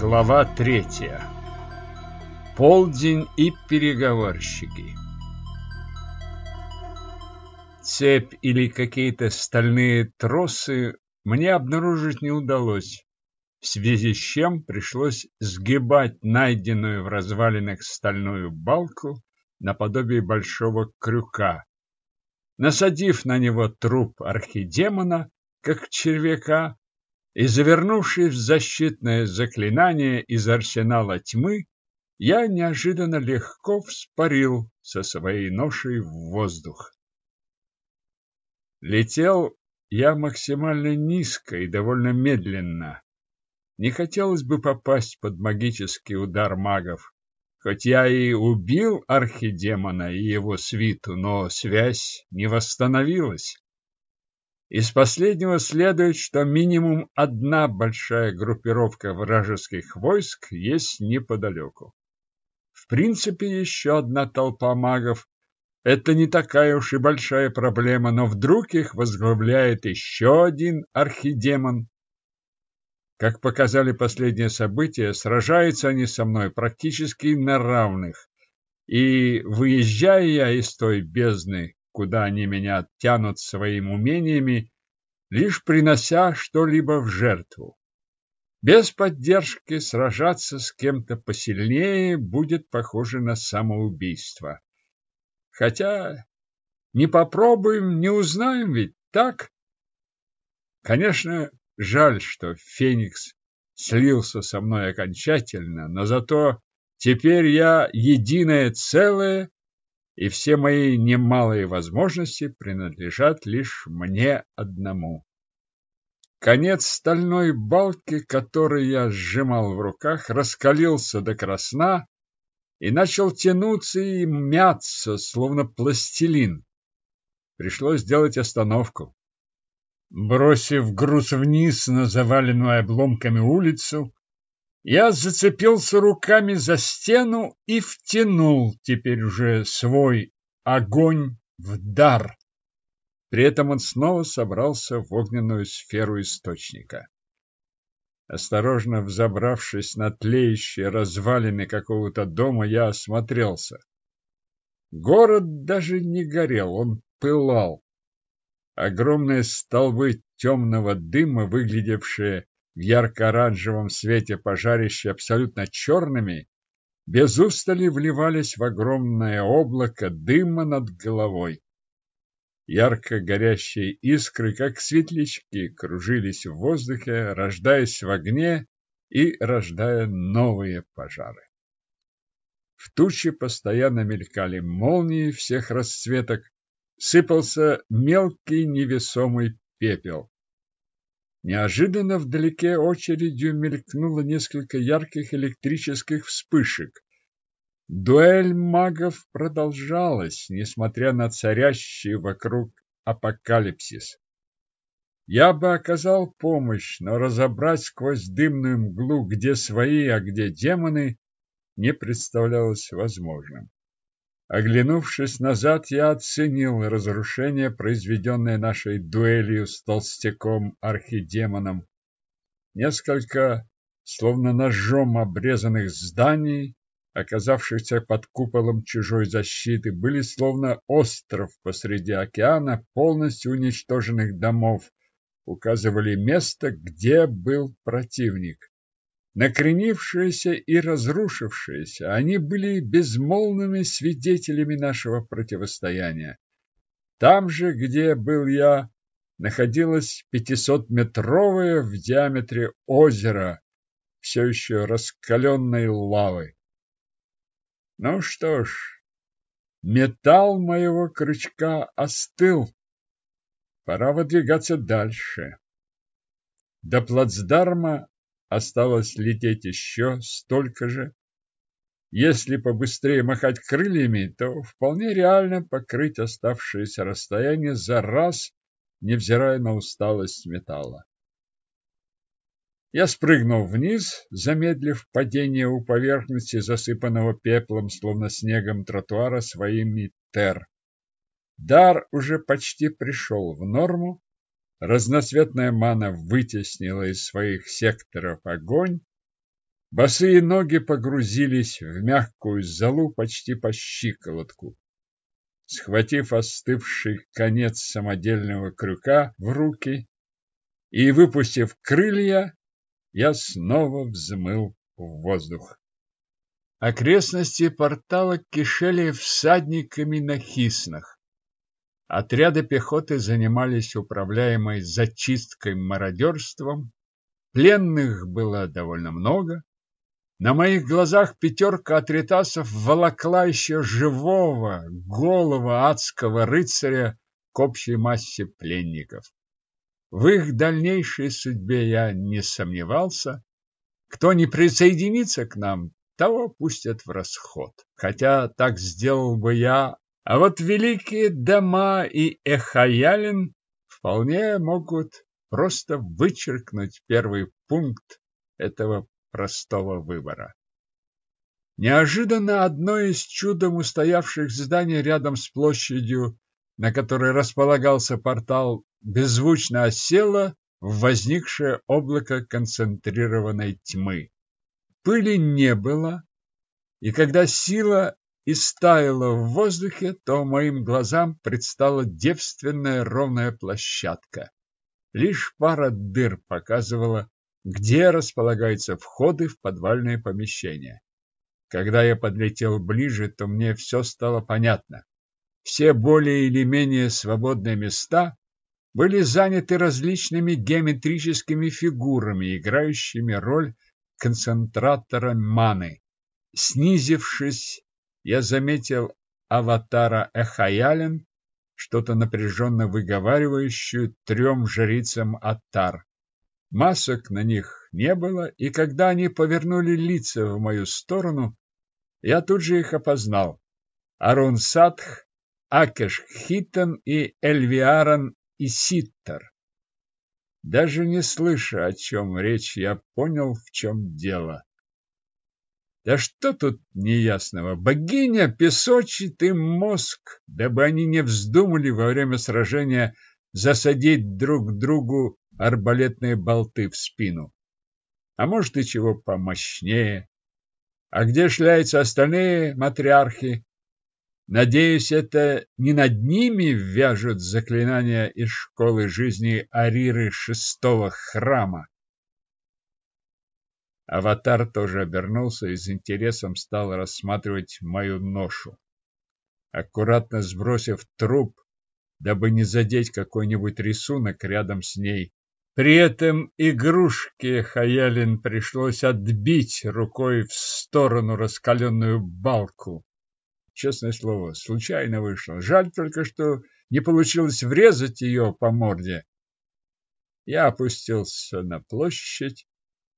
Глава третья. Полдень и переговорщики. Цепь или какие-то стальные тросы мне обнаружить не удалось, в связи с чем пришлось сгибать найденную в развалинах стальную балку наподобие большого крюка. Насадив на него труп архидемона, как червяка, и, завернувшись в защитное заклинание из арсенала тьмы, я неожиданно легко вспарил со своей ношей в воздух. Летел я максимально низко и довольно медленно. Не хотелось бы попасть под магический удар магов. Хоть я и убил архидемона и его свиту, но связь не восстановилась. Из последнего следует, что минимум одна большая группировка вражеских войск есть неподалеку. В принципе, еще одна толпа магов – это не такая уж и большая проблема, но вдруг их возглавляет еще один архидемон. Как показали последние события, сражаются они со мной практически на равных. И выезжая я из той бездны, куда они меня тянут своими умениями, лишь принося что-либо в жертву. Без поддержки сражаться с кем-то посильнее будет похоже на самоубийство. Хотя не попробуем, не узнаем ведь, так? Конечно, жаль, что Феникс слился со мной окончательно, но зато теперь я единое целое и все мои немалые возможности принадлежат лишь мне одному. Конец стальной балки, который я сжимал в руках, раскалился до красна и начал тянуться и мяться, словно пластилин. Пришлось сделать остановку. Бросив груз вниз на заваленную обломками улицу, я зацепился руками за стену и втянул теперь уже свой огонь в дар. При этом он снова собрался в огненную сферу источника. Осторожно взобравшись на тлеющие развалины какого-то дома, я осмотрелся. Город даже не горел, он пылал. Огромные столбы темного дыма, выглядевшие в ярко-оранжевом свете пожарища абсолютно черными, без устали вливались в огромное облако дыма над головой. Ярко горящие искры, как светлячки, кружились в воздухе, рождаясь в огне и рождая новые пожары. В туче постоянно мелькали молнии всех расцветок, сыпался мелкий невесомый пепел. Неожиданно вдалеке очередью мелькнуло несколько ярких электрических вспышек. Дуэль магов продолжалась, несмотря на царящий вокруг апокалипсис. Я бы оказал помощь, но разобрать сквозь дымную мглу, где свои, а где демоны, не представлялось возможным. Оглянувшись назад, я оценил разрушение, произведенное нашей дуэлью с толстяком-архидемоном. Несколько, словно ножом обрезанных зданий, оказавшихся под куполом чужой защиты, были словно остров посреди океана, полностью уничтоженных домов, указывали место, где был противник накренившиеся и разрушившиеся, они были безмолвными свидетелями нашего противостояния. Там же, где был я, находилось пятисотметровое в диаметре озеро, все еще раскаленной лавы. Ну что ж, металл моего крючка остыл. Пора выдвигаться дальше. До плацдарма Осталось лететь еще столько же. Если побыстрее махать крыльями, то вполне реально покрыть оставшееся расстояние за раз, невзирая на усталость металла. Я спрыгнул вниз, замедлив падение у поверхности, засыпанного пеплом, словно снегом тротуара своими тер. Дар уже почти пришел в норму, Разноцветная мана вытеснила из своих секторов огонь, Босые ноги погрузились в мягкую золу почти по щиколотку. Схватив остывший конец самодельного крюка в руки и выпустив крылья, я снова взмыл в воздух. Окрестности портала кишели всадниками на хиснах. Отряды пехоты занимались управляемой зачисткой мародерством. Пленных было довольно много. На моих глазах пятерка атритасов волокла еще живого, голого адского рыцаря к общей массе пленников. В их дальнейшей судьбе я не сомневался. Кто не присоединится к нам, того пустят в расход. Хотя так сделал бы я, а вот великие дома и Эхаялин вполне могут просто вычеркнуть первый пункт этого простого выбора. Неожиданно одно из чудом устоявших зданий рядом с площадью, на которой располагался портал, беззвучно осело в возникшее облако концентрированной тьмы. Пыли не было, и когда сила истаяла в воздухе, то моим глазам предстала девственная ровная площадка. Лишь пара дыр показывала, где располагаются входы в подвальные помещения. Когда я подлетел ближе, то мне все стало понятно. Все более или менее свободные места были заняты различными геометрическими фигурами, играющими роль концентратора маны. Снизившись, я заметил аватара Эхаялен, что-то напряженно выговаривающую трем жрицам Атар. Масок на них не было, и когда они повернули лица в мою сторону, я тут же их опознал. Арун Садх, Акеш Хитан и Эльвиаран Иситтар. Даже не слыша, о чем речь, я понял, в чем дело. Да что тут неясного? Богиня песочит им мозг, дабы они не вздумали во время сражения засадить друг другу арбалетные болты в спину. А может и чего помощнее. А где шляются остальные матриархи? Надеюсь, это не над ними вяжут заклинания из школы жизни Ариры шестого храма. Аватар тоже обернулся и с интересом стал рассматривать мою ношу. Аккуратно сбросив труп, дабы не задеть какой-нибудь рисунок рядом с ней. При этом игрушке Хаялин пришлось отбить рукой в сторону раскаленную балку. Честное слово, случайно вышло. Жаль только, что не получилось врезать ее по морде. Я опустился на площадь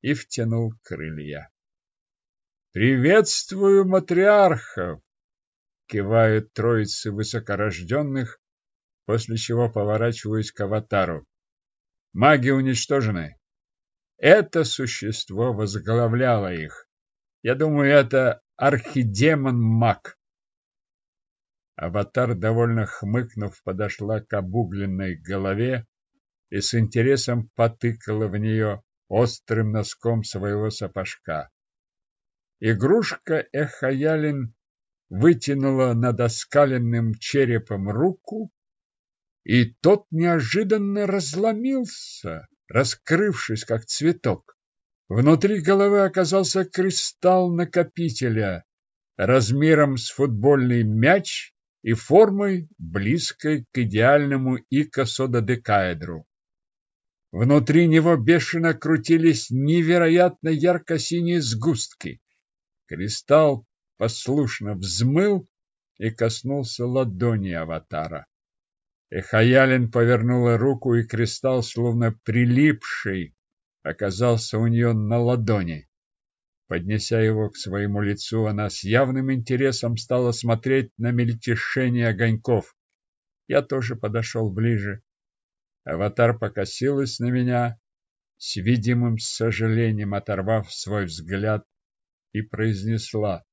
и втянул крылья. «Приветствую матриархов!» кивают троицы высокорожденных, после чего поворачиваюсь к аватару. Маги уничтожены. Это существо возглавляло их. Я думаю, это архидемон-маг. Аватар, довольно хмыкнув, подошла к обугленной голове и с интересом потыкала в нее острым носком своего сапожка. Игрушка Эхаялин вытянула над оскаленным черепом руку, и тот неожиданно разломился, раскрывшись, как цветок. Внутри головы оказался кристалл накопителя размером с футбольный мяч и формой, близкой к идеальному икосододекаэдру. Внутри него бешено крутились невероятно ярко-синие сгустки. Кристалл послушно взмыл и коснулся ладони аватара. Эхаялин повернула руку, и кристалл, словно прилипший, оказался у нее на ладони. Поднеся его к своему лицу, она с явным интересом стала смотреть на мельтешение огоньков. Я тоже подошел ближе. Аватар покосилась на меня, с видимым сожалением оторвав свой взгляд, и произнесла.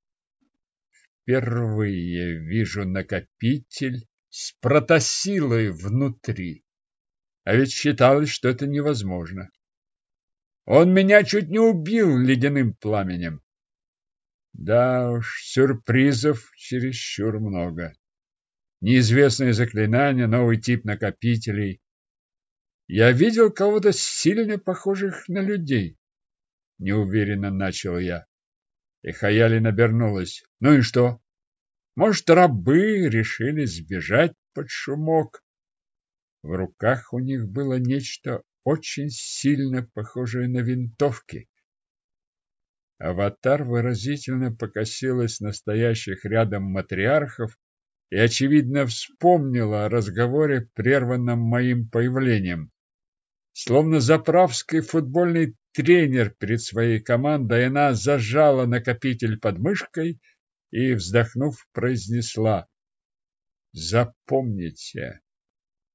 Впервые вижу накопитель с протосилой внутри. А ведь считалось, что это невозможно. Он меня чуть не убил ледяным пламенем. Да уж, сюрпризов чересчур много. Неизвестные заклинания, новый тип накопителей. Я видел кого-то сильно похожих на людей. Неуверенно начал я. И Хаялин обернулась. Ну и что? Может, рабы решили сбежать под шумок? В руках у них было нечто очень сильно похожее на винтовки. Аватар выразительно покосилась настоящих рядом матриархов и, очевидно, вспомнила о разговоре, прерванном моим появлением. Словно заправский футбольный тренер перед своей командой, она зажала накопитель под мышкой и, вздохнув, произнесла «Запомните,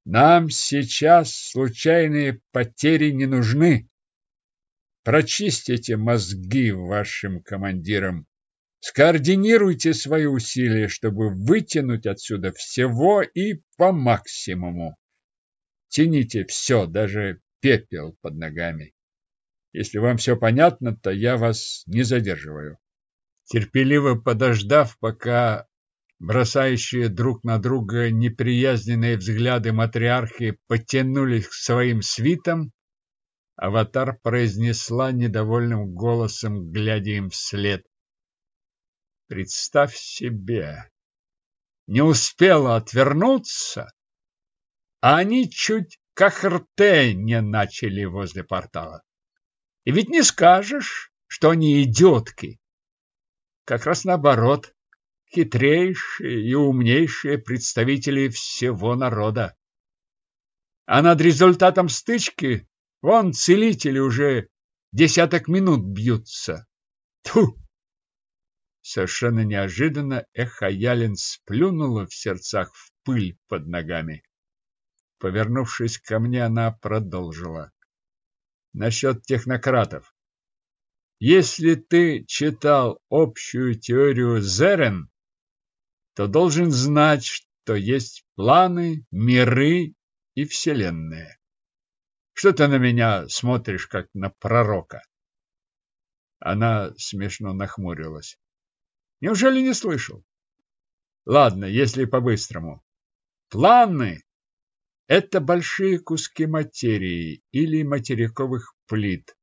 нам сейчас случайные потери не нужны. Прочистите мозги вашим командирам. Скоординируйте свои усилия, чтобы вытянуть отсюда всего и по максимуму. Тяните все, даже пепел под ногами. Если вам все понятно, то я вас не задерживаю. Терпеливо подождав, пока бросающие друг на друга неприязненные взгляды матриархи потянулись к своим свитам, аватар произнесла недовольным голосом, глядя им вслед. Представь себе, не успела отвернуться, а они чуть как рты не начали возле портала. И ведь не скажешь, что они идиотки. Как раз наоборот, хитрейшие и умнейшие представители всего народа. А над результатом стычки вон целители уже десяток минут бьются. Тьфу! Совершенно неожиданно Эхаялин сплюнула в сердцах в пыль под ногами. Повернувшись ко мне, она продолжила. Насчет технократов. Если ты читал общую теорию Зерен, то должен знать, что есть планы, миры и вселенные. Что ты на меня смотришь, как на пророка? Она смешно нахмурилась. Неужели не слышал? Ладно, если по-быстрому. Планы – это большие куски материи или материковых плит,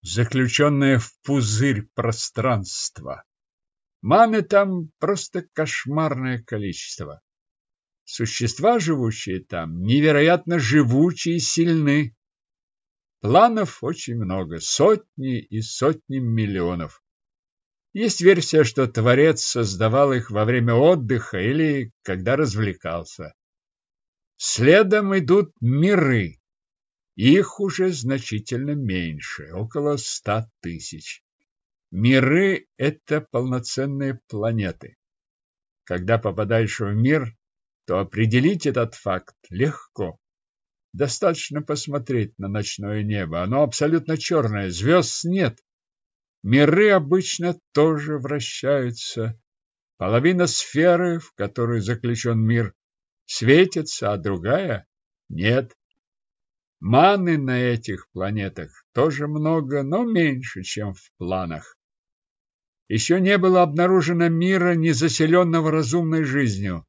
заключенные в пузырь пространства. Маны там просто кошмарное количество. Существа, живущие там, невероятно живучие и сильны. Планов очень много, сотни и сотни миллионов. Есть версия, что Творец создавал их во время отдыха или когда развлекался. Следом идут миры. Их уже значительно меньше, около ста тысяч. Миры – это полноценные планеты. Когда попадаешь в мир, то определить этот факт легко. Достаточно посмотреть на ночное небо. Оно абсолютно черное, звезд нет. Миры обычно тоже вращаются. Половина сферы, в которой заключен мир, светится, а другая – нет. Маны на этих планетах тоже много, но меньше, чем в планах. Еще не было обнаружено мира, не заселенного разумной жизнью.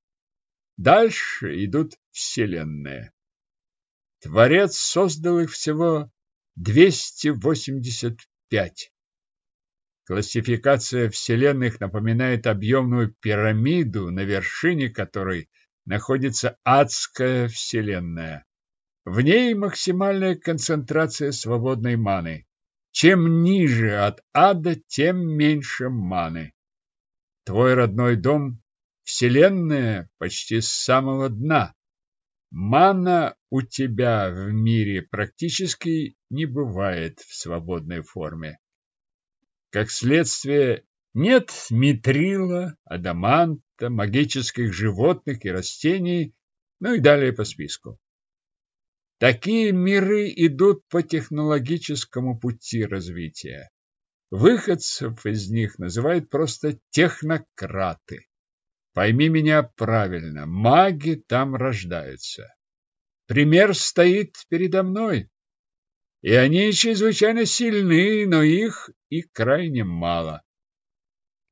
Дальше идут вселенные. Творец создал их всего 285. Классификация вселенных напоминает объемную пирамиду, на вершине которой находится адская вселенная. В ней максимальная концентрация свободной маны. Чем ниже от ада, тем меньше маны. Твой родной дом – вселенная почти с самого дна. Мана у тебя в мире практически не бывает в свободной форме. Как следствие, нет митрила, адаманта, магических животных и растений, ну и далее по списку. Такие миры идут по технологическому пути развития. Выходцев из них называют просто технократы. Пойми меня правильно, маги там рождаются. Пример стоит передо мной. и они чрезвычайно сильны, но их и крайне мало.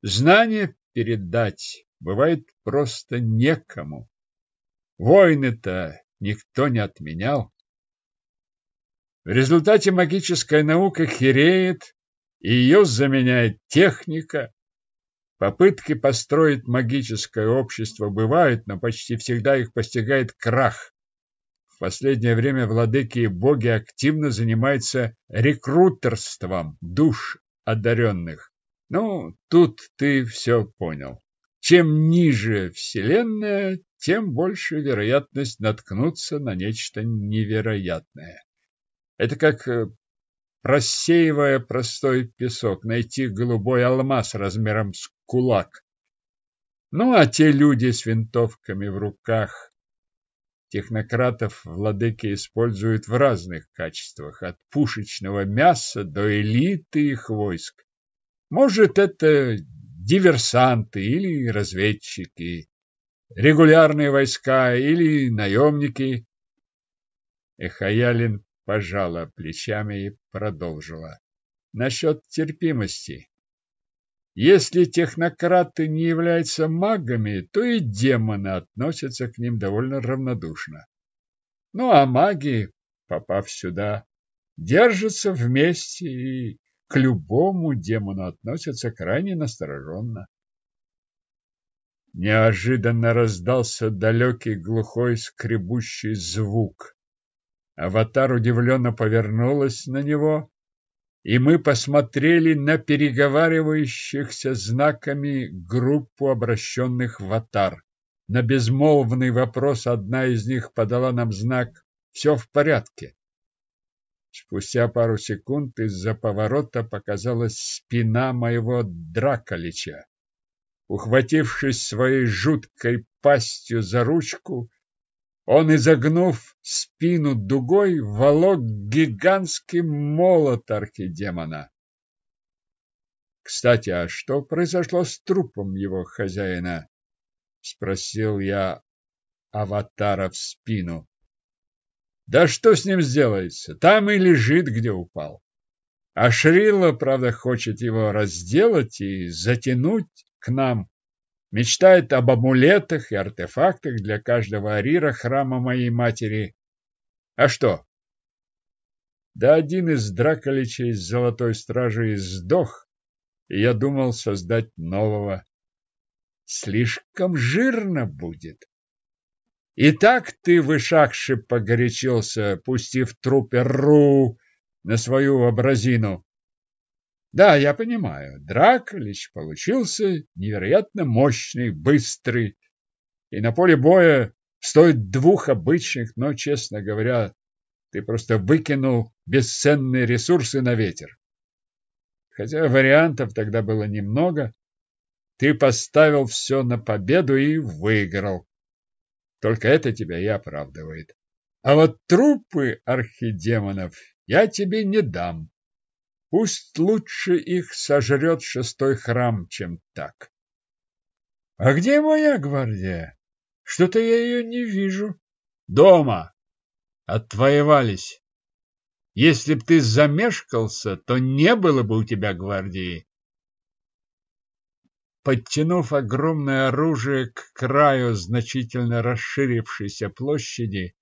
Знания передать бывает просто некому. Войны-то никто не отменял. В результате магическая наука хереет, и ее заменяет техника. Попытки построить магическое общество бывают, но почти всегда их постигает крах. В последнее время владыки и боги активно занимаются рекрутерством душ одаренных. Ну, тут ты все понял. Чем ниже Вселенная, тем больше вероятность наткнуться на нечто невероятное. Это как, э, просеивая простой песок, найти голубой алмаз размером с кулак. Ну, а те люди с винтовками в руках, технократов владыки используют в разных качествах, от пушечного мяса до элиты их войск. Может, это диверсанты или разведчики, регулярные войска или наемники. Эхаялин пожала плечами и продолжила. Насчет терпимости. Если технократы не являются магами, то и демоны относятся к ним довольно равнодушно. Ну а маги, попав сюда, держатся вместе и к любому демону относятся крайне настороженно. Неожиданно раздался далекий глухой скребущий звук. Аватар удивленно повернулась на него, и мы посмотрели на переговаривающихся знаками группу обращенных в Атар. На безмолвный вопрос одна из них подала нам знак «Все в порядке». Спустя пару секунд из-за поворота показалась спина моего Драколича. Ухватившись своей жуткой пастью за ручку, он, изогнув спину дугой, волок гигантский молот архидемона. Кстати, а что произошло с трупом его хозяина? Спросил я аватара в спину. Да что с ним сделается? Там и лежит, где упал. А Шрила, правда, хочет его разделать и затянуть к нам Мечтает об амулетах и артефактах для каждого арира храма моей матери. А что? Да один из драколичей из Золотой Стражи сдох, и я думал создать нового. Слишком жирно будет. И так ты, вышагший, погорячился, пустив трупе Ру на свою образину. Да, я понимаю, Драколич получился невероятно мощный, быстрый, и на поле боя стоит двух обычных, но, честно говоря, ты просто выкинул бесценные ресурсы на ветер. Хотя вариантов тогда было немного, ты поставил все на победу и выиграл. Только это тебя и оправдывает. А вот трупы архидемонов я тебе не дам. Пусть лучше их сожрет шестой храм, чем так. А где моя гвардия? Что-то я ее не вижу. Дома. Отвоевались. Если б ты замешкался, то не было бы у тебя гвардии. Подтянув огромное оружие к краю значительно расширившейся площади,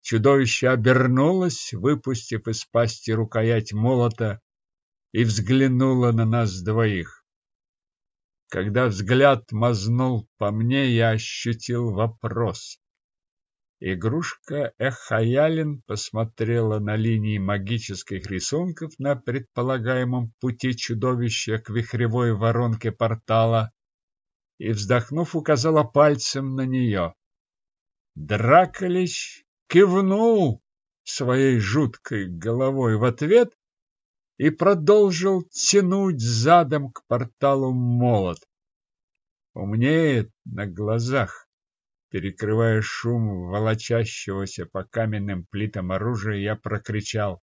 чудовище обернулось, выпустив из пасти рукоять молота и взглянула на нас двоих. Когда взгляд мазнул по мне, я ощутил вопрос. Игрушка Эхаялин посмотрела на линии магических рисунков на предполагаемом пути чудовища к вихревой воронке портала и, вздохнув, указала пальцем на нее. Драколич кивнул своей жуткой головой в ответ и продолжил тянуть задом к порталу молот. Умнеет на глазах, перекрывая шум волочащегося по каменным плитам оружия, я прокричал.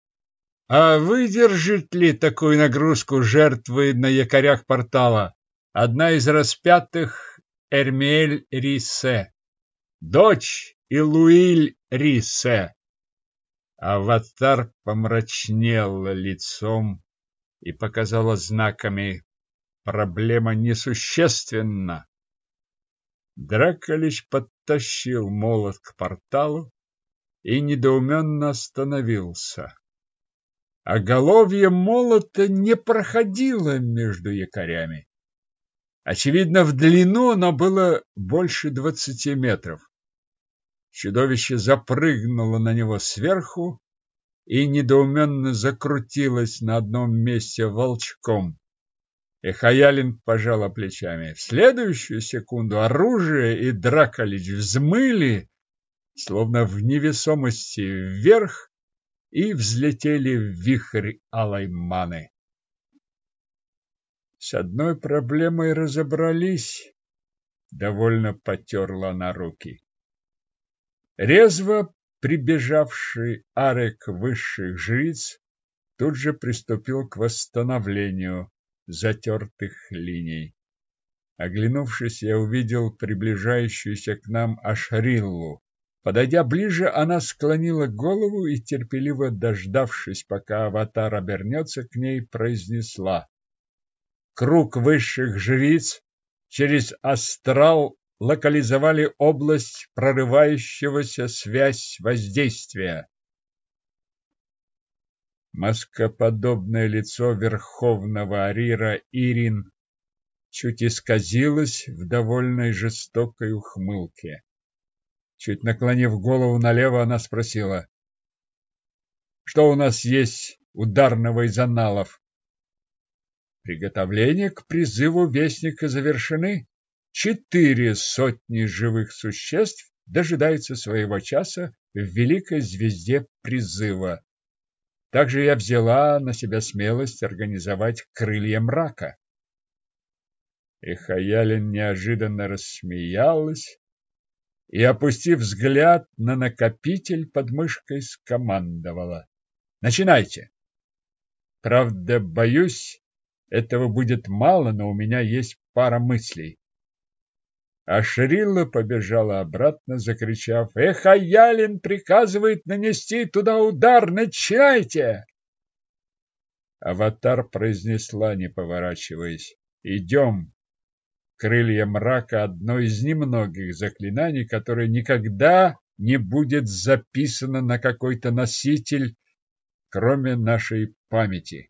А выдержит ли такую нагрузку жертвы на якорях портала? Одна из распятых Эрмель Рисе, дочь Илуиль Рисе. Аватар помрачнел лицом и показала знаками «Проблема несущественна». Драколич подтащил молот к порталу и недоуменно остановился. Оголовье молота не проходило между якорями. Очевидно, в длину оно было больше двадцати метров. Чудовище запрыгнуло на него сверху и недоуменно закрутилось на одном месте волчком. Эхаялин пожала плечами. В следующую секунду оружие и Драколич взмыли, словно в невесомости вверх, и взлетели в вихрь алой маны. С одной проблемой разобрались, довольно потерла на руки. Резво прибежавший арек высших жриц тут же приступил к восстановлению затертых линий. Оглянувшись, я увидел приближающуюся к нам Ашриллу. Подойдя ближе, она склонила голову и, терпеливо дождавшись, пока аватар обернется к ней, произнесла. Круг высших жриц через астрал локализовали область прорывающегося связь воздействия. Маскоподобное лицо верховного Арира Ирин чуть исказилось в довольной жестокой ухмылке. Чуть наклонив голову налево, она спросила, «Что у нас есть ударного из аналов?» «Приготовления к призыву Вестника завершены?» четыре сотни живых существ дожидаются своего часа в великой звезде призыва. Также я взяла на себя смелость организовать крылья мрака. И Хаялин неожиданно рассмеялась и, опустив взгляд на накопитель под мышкой, скомандовала. «Начинайте!» Правда, боюсь, этого будет мало, но у меня есть пара мыслей. А Шрилла побежала обратно, закричав «Эх, Аялин приказывает нанести туда удар! Начинайте!» Аватар произнесла, не поворачиваясь «Идем!» Крылья мрака – одно из немногих заклинаний, которое никогда не будет записано на какой-то носитель, кроме нашей памяти.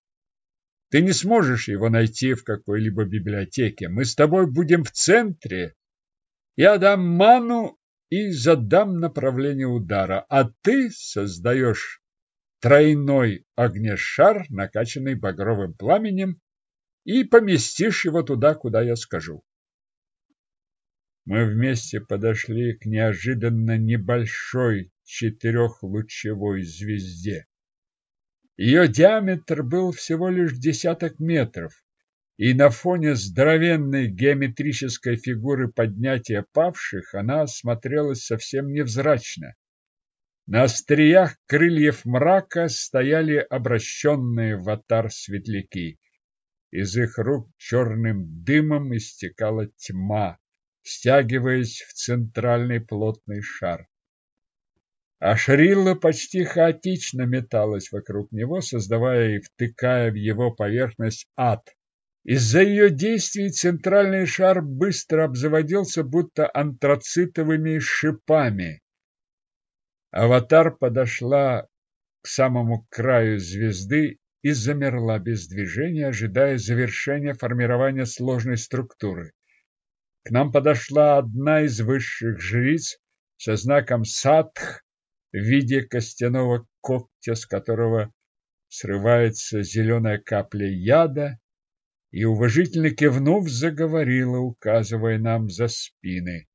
Ты не сможешь его найти в какой-либо библиотеке. Мы с тобой будем в центре, я дам ману и задам направление удара, а ты создаешь тройной огнешар, накачанный багровым пламенем, и поместишь его туда, куда я скажу. Мы вместе подошли к неожиданно небольшой четырехлучевой звезде. Ее диаметр был всего лишь десяток метров, и на фоне здоровенной геометрической фигуры поднятия павших она смотрелась совсем невзрачно. На остриях крыльев мрака стояли обращенные в атар светляки. Из их рук черным дымом истекала тьма, стягиваясь в центральный плотный шар. А Шрилла почти хаотично металась вокруг него, создавая и втыкая в его поверхность ад, из-за ее действий центральный шар быстро обзаводился будто антрацитовыми шипами. Аватар подошла к самому краю звезды и замерла без движения, ожидая завершения формирования сложной структуры. К нам подошла одна из высших жриц со знаком садх в виде костяного когтя, с которого срывается зеленая капля яда и, уважительно кивнув, заговорила, указывая нам за спины.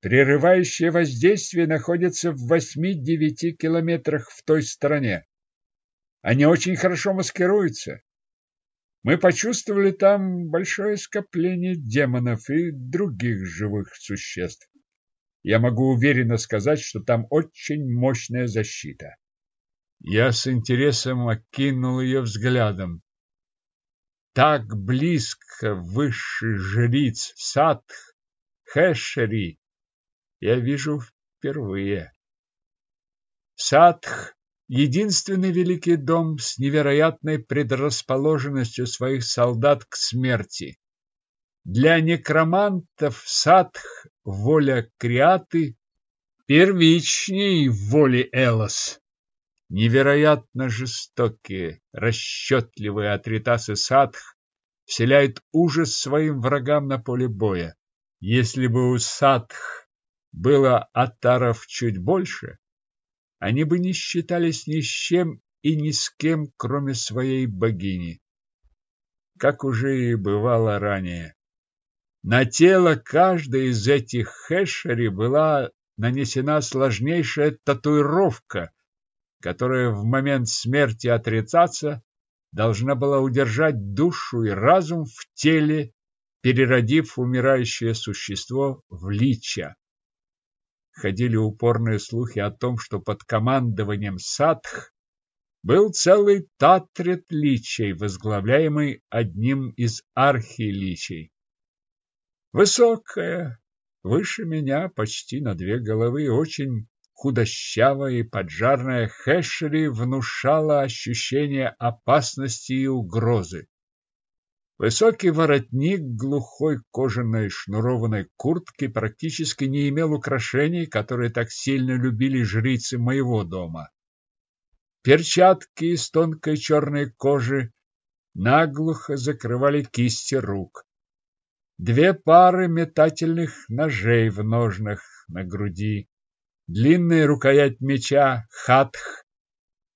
Прерывающее воздействие находится в восьми-девяти километрах в той стороне. Они очень хорошо маскируются. Мы почувствовали там большое скопление демонов и других живых существ. Я могу уверенно сказать, что там очень мощная защита. Я с интересом окинул ее взглядом так близко высший жриц Садх Хэшери я вижу впервые. Садх единственный великий дом с невероятной предрасположенностью своих солдат к смерти. Для некромантов садх воля Криаты первичней воли Элос. Невероятно жестокие, расчетливые атритасы садх вселяют ужас своим врагам на поле боя. Если бы у садх было атаров чуть больше, они бы не считались ни с чем и ни с кем, кроме своей богини. Как уже и бывало ранее. На тело каждой из этих хэшери была нанесена сложнейшая татуировка, которая в момент смерти отрицаться должна была удержать душу и разум в теле, переродив умирающее существо в лича. Ходили упорные слухи о том, что под командованием Садх был целый татрет личей, возглавляемый одним из архиличей. Высокая, выше меня почти на две головы, очень худощавая и поджарная Хэшери внушала ощущение опасности и угрозы. Высокий воротник глухой кожаной шнурованной куртки практически не имел украшений, которые так сильно любили жрицы моего дома. Перчатки из тонкой черной кожи наглухо закрывали кисти рук. Две пары метательных ножей в ножнах на груди длинная рукоять меча хатх,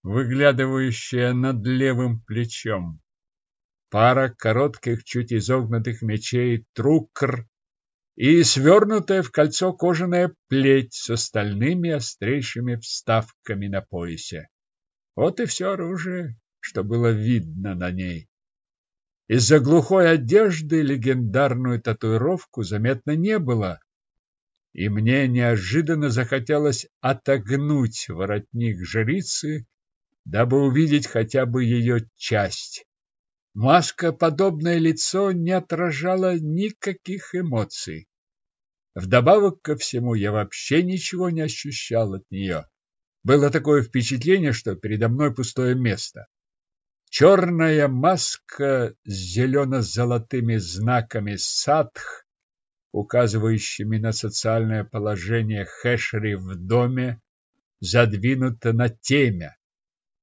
выглядывающая над левым плечом, пара коротких, чуть изогнутых мечей трукр и свернутая в кольцо кожаная плеть с остальными острейшими вставками на поясе. Вот и все оружие, что было видно на ней. Из-за глухой одежды легендарную татуировку заметно не было, и мне неожиданно захотелось отогнуть воротник жрицы, дабы увидеть хотя бы ее часть. Маска, подобное лицо, не отражало никаких эмоций. Вдобавок ко всему, я вообще ничего не ощущал от нее. Было такое впечатление, что передо мной пустое место. Черная маска с зелено-золотыми знаками садх указывающими на социальное положение Хэшери в доме, задвинуто на темя.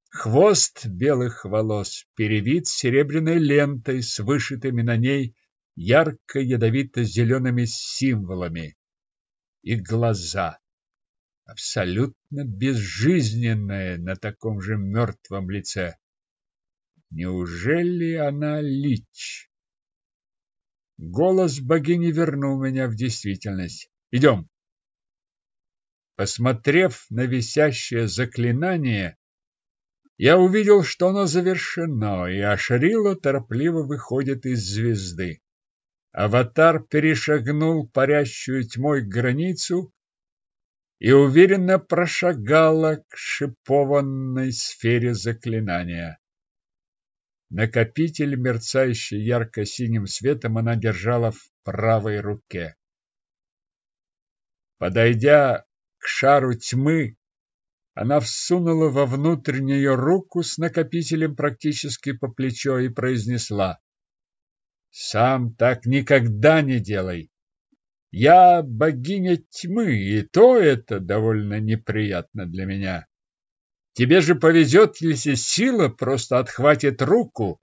Хвост белых волос перевит серебряной лентой с вышитыми на ней ярко-ядовито-зелеными символами. И глаза, абсолютно безжизненные на таком же мертвом лице. Неужели она лич? Голос богини вернул меня в действительность. Идем. Посмотрев на висящее заклинание, я увидел, что оно завершено, и Ашрила торопливо выходит из звезды. Аватар перешагнул парящую тьмой границу и уверенно прошагала к шипованной сфере заклинания. Накопитель, мерцающий ярко-синим светом, она держала в правой руке. Подойдя к шару тьмы, она всунула во внутрь нее руку с накопителем практически по плечо и произнесла. «Сам так никогда не делай. Я богиня тьмы, и то это довольно неприятно для меня. Тебе же повезет, если сила просто отхватит руку,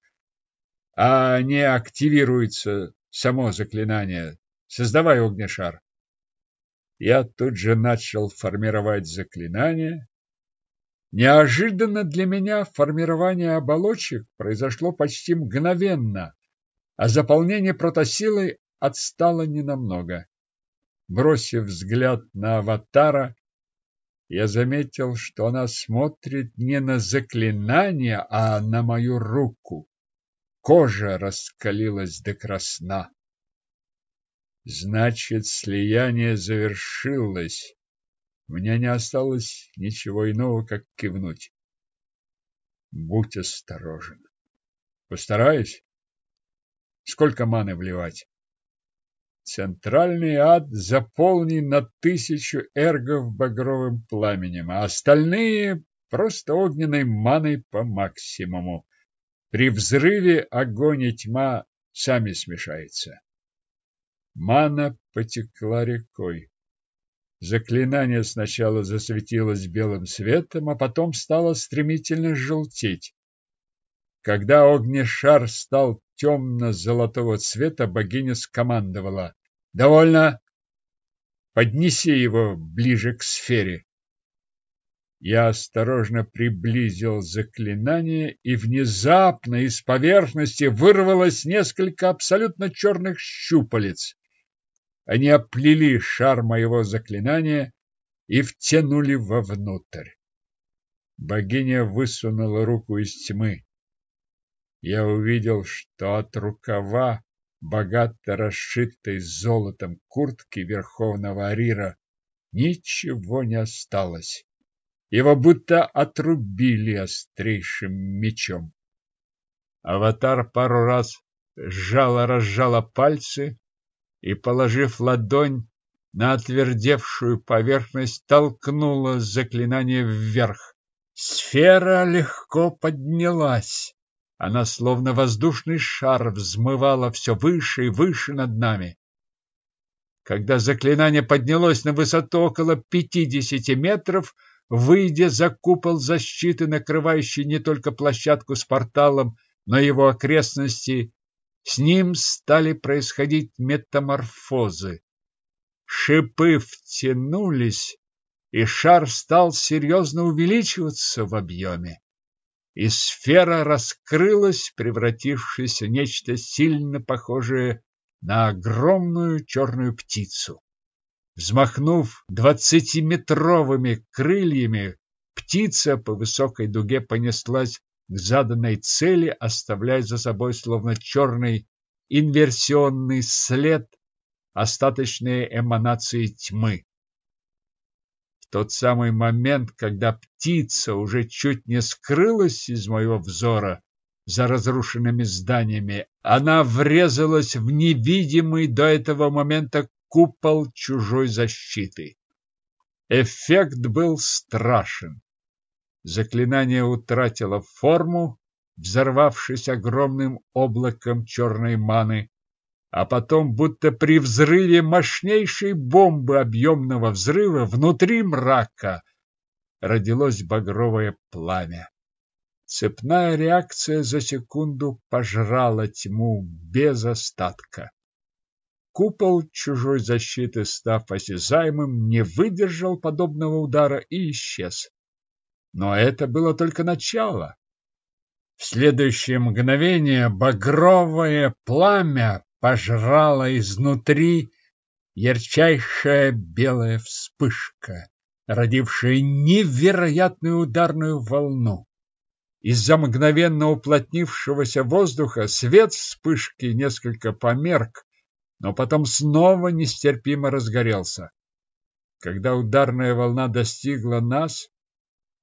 а не активируется само заклинание. Создавай огнешар. Я тут же начал формировать заклинание. Неожиданно для меня формирование оболочек произошло почти мгновенно, а заполнение протосилой отстало ненамного. Бросив взгляд на аватара, я заметил, что она смотрит не на заклинание, а на мою руку. Кожа раскалилась до красна. Значит, слияние завершилось. У меня не осталось ничего иного, как кивнуть. Будь осторожен. Постараюсь. Сколько маны вливать? Центральный ад заполнен на тысячу эргов багровым пламенем, а остальные просто огненной маной по максимуму. При взрыве огонь и тьма сами смешаются. Мана потекла рекой. Заклинание сначала засветилось белым светом, а потом стало стремительно желтеть. Когда огнешар стал темно-золотого цвета, богиня скомандовала. «Довольно! Поднеси его ближе к сфере!» Я осторожно приблизил заклинание, и внезапно из поверхности вырвалось несколько абсолютно черных щупалец. Они оплели шар моего заклинания и втянули вовнутрь. Богиня высунула руку из тьмы. Я увидел, что от рукава, богато расшитой золотом куртки Верховного Арира, ничего не осталось. Его будто отрубили острейшим мечом. Аватар пару раз сжала-разжала пальцы, и, положив ладонь на отвердевшую поверхность, толкнула заклинание вверх. Сфера легко поднялась. Она, словно воздушный шар, взмывала все выше и выше над нами. Когда заклинание поднялось на высоту около пятидесяти метров, выйдя за купол защиты, накрывающий не только площадку с порталом, но и его окрестности, с ним стали происходить метаморфозы. Шипы втянулись, и шар стал серьезно увеличиваться в объеме. И сфера раскрылась, превратившись в нечто сильно похожее на огромную черную птицу. Взмахнув двадцатиметровыми крыльями, птица по высокой дуге понеслась к заданной цели, оставляя за собой словно черный инверсионный след остаточные эманации тьмы. В тот самый момент, когда птица уже чуть не скрылась из моего взора за разрушенными зданиями, она врезалась в невидимый до этого момента купол чужой защиты. Эффект был страшен. Заклинание утратило форму, взорвавшись огромным облаком черной маны, а потом, будто при взрыве мощнейшей бомбы объемного взрыва, внутри мрака родилось багровое пламя. Цепная реакция за секунду пожрала тьму без остатка. Купол чужой защиты, став осязаемым, не выдержал подобного удара и исчез. Но это было только начало. В следующее мгновение багровое пламя пожрало изнутри ярчайшая белая вспышка, родившая невероятную ударную волну. Из-за мгновенно уплотнившегося воздуха свет вспышки несколько померк, но потом снова нестерпимо разгорелся. Когда ударная волна достигла нас,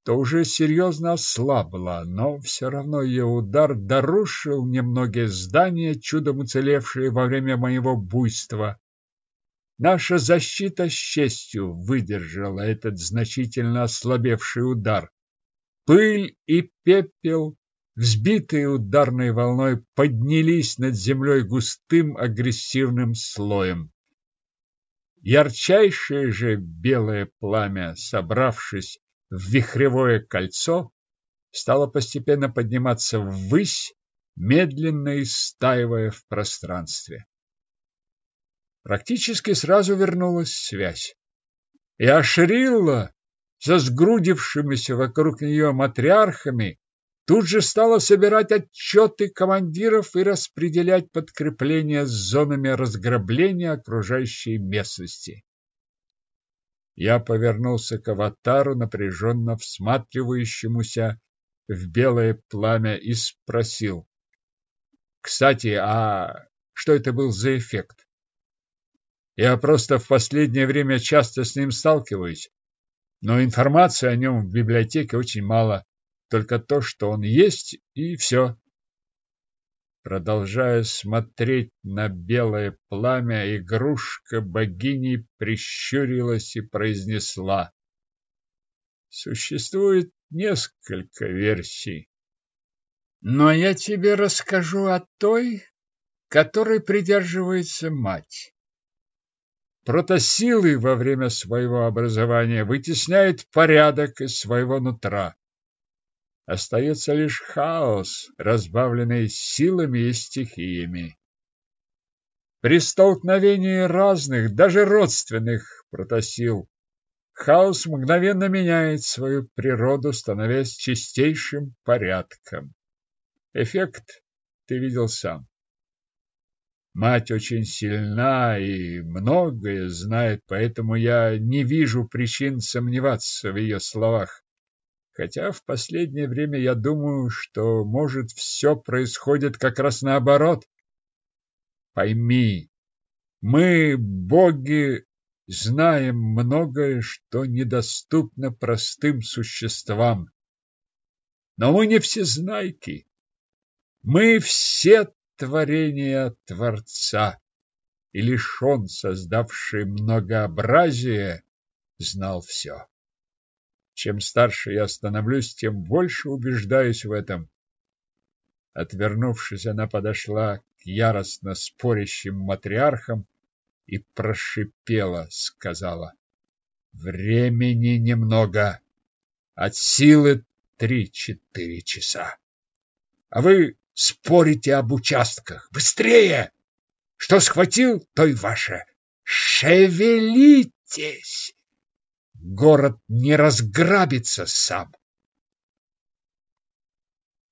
то уже серьезно ослабла, но все равно ее удар дорушил немногие здания, чудом уцелевшие во время моего буйства. Наша защита с честью выдержала этот значительно ослабевший удар. Пыль и пепел, взбитые ударной волной, поднялись над землей густым агрессивным слоем. Ярчайшее же белое пламя, собравшись в вихревое кольцо, стало постепенно подниматься ввысь, медленно истаивая в пространстве. Практически сразу вернулась связь. И Ашрилла со сгрудившимися вокруг нее матриархами тут же стала собирать отчеты командиров и распределять подкрепления с зонами разграбления окружающей местности. Я повернулся к аватару, напряженно всматривающемуся в белое пламя, и спросил. «Кстати, а что это был за эффект? Я просто в последнее время часто с ним сталкиваюсь, но информации о нем в библиотеке очень мало, только то, что он есть, и все. Продолжая смотреть на белое пламя, игрушка богини прищурилась и произнесла. Существует несколько версий. Но я тебе расскажу о той, которой придерживается мать. Протосилы во время своего образования вытесняют порядок из своего нутра. Остается лишь хаос, разбавленный силами и стихиями. При столкновении разных, даже родственных протосил, хаос мгновенно меняет свою природу, становясь чистейшим порядком. Эффект ты видел сам. Мать очень сильна и многое знает, поэтому я не вижу причин сомневаться в ее словах. Хотя в последнее время я думаю, что, может, все происходит как раз наоборот. Пойми, мы, боги, знаем многое, что недоступно простым существам. Но мы не всезнайки. Мы все творения Творца, и лишь Он, создавший многообразие, знал все. Чем старше я становлюсь, тем больше убеждаюсь в этом. Отвернувшись, она подошла к яростно спорящим матриархам и прошипела, сказала. Времени немного, от силы три-четыре часа. А вы спорите об участках. Быстрее! Что схватил, то и ваше. Шевелитесь! Город не разграбится сам.